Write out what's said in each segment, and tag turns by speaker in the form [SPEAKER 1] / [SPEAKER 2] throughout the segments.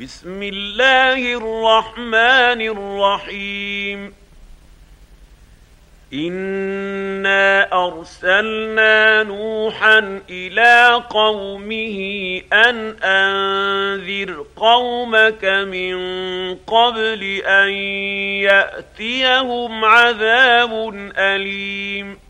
[SPEAKER 1] بسم الله الرحمن الرحيم. انا ارسلنا نوحا إلى قومه ان انذر قومك من قبل ان ياتيهم عذاب اليم.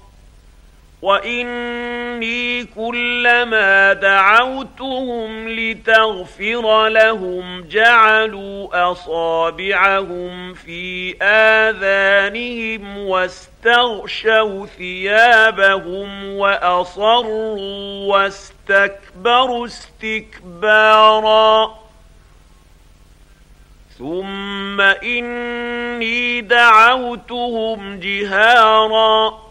[SPEAKER 1] واني كلما دعوتهم لتغفر لهم جعلوا اصابعهم في اذانهم واستغشوا ثيابهم واصروا واستكبروا استكبارا ثم اني دعوتهم جهارا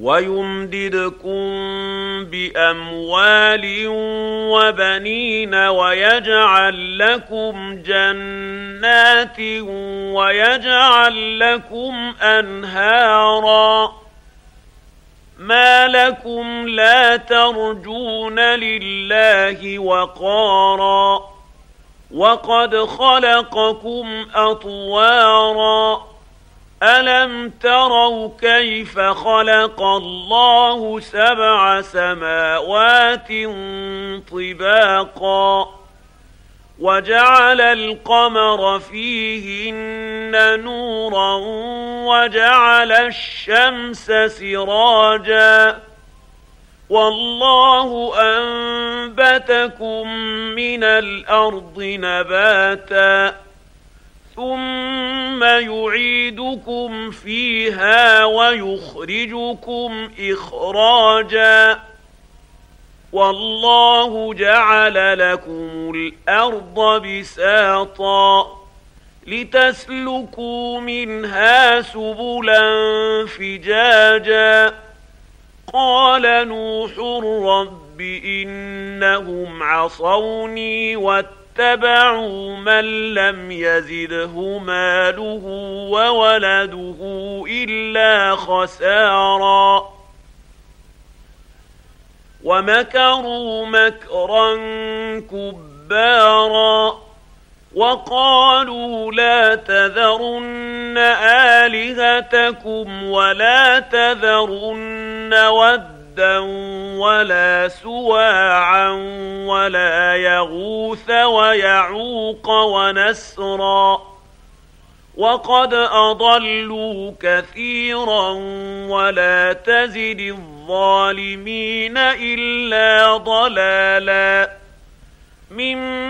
[SPEAKER 1] ويمددكم بأموال وبنين ويجعل لكم جنات ويجعل لكم أنهارا. ما لكم لا ترجون لله وقارا. وقد خلقكم أطوارا. الم تروا كيف خلق الله سبع سماوات طباقا وجعل القمر فيهن نورا وجعل الشمس سراجا والله انبتكم من الأرض نباتا ثم يعيدكم فيها ويخرجكم إخراجا. والله جعل لكم الأرض بساطا لتسلكوا منها سبلا فجاجا. قال نوح رب إنهم عصوني واتقوا اتبعوا من لم يزده ماله وولده إلا خسارا. ومكروا مكرا كبارا. وقالوا لا تذرن آلهتكم ولا تذرن ود ودا ولا سواعا ولا يغوث ويعوق ونسرا وقد اضلوا كثيرا ولا تزد الظالمين الا ضلالا مما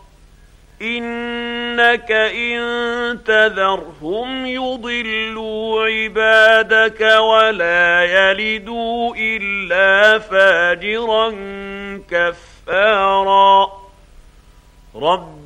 [SPEAKER 1] إنك إن تذرهم يضلوا عبادك ولا يلدوا إلا فاجرا كفارا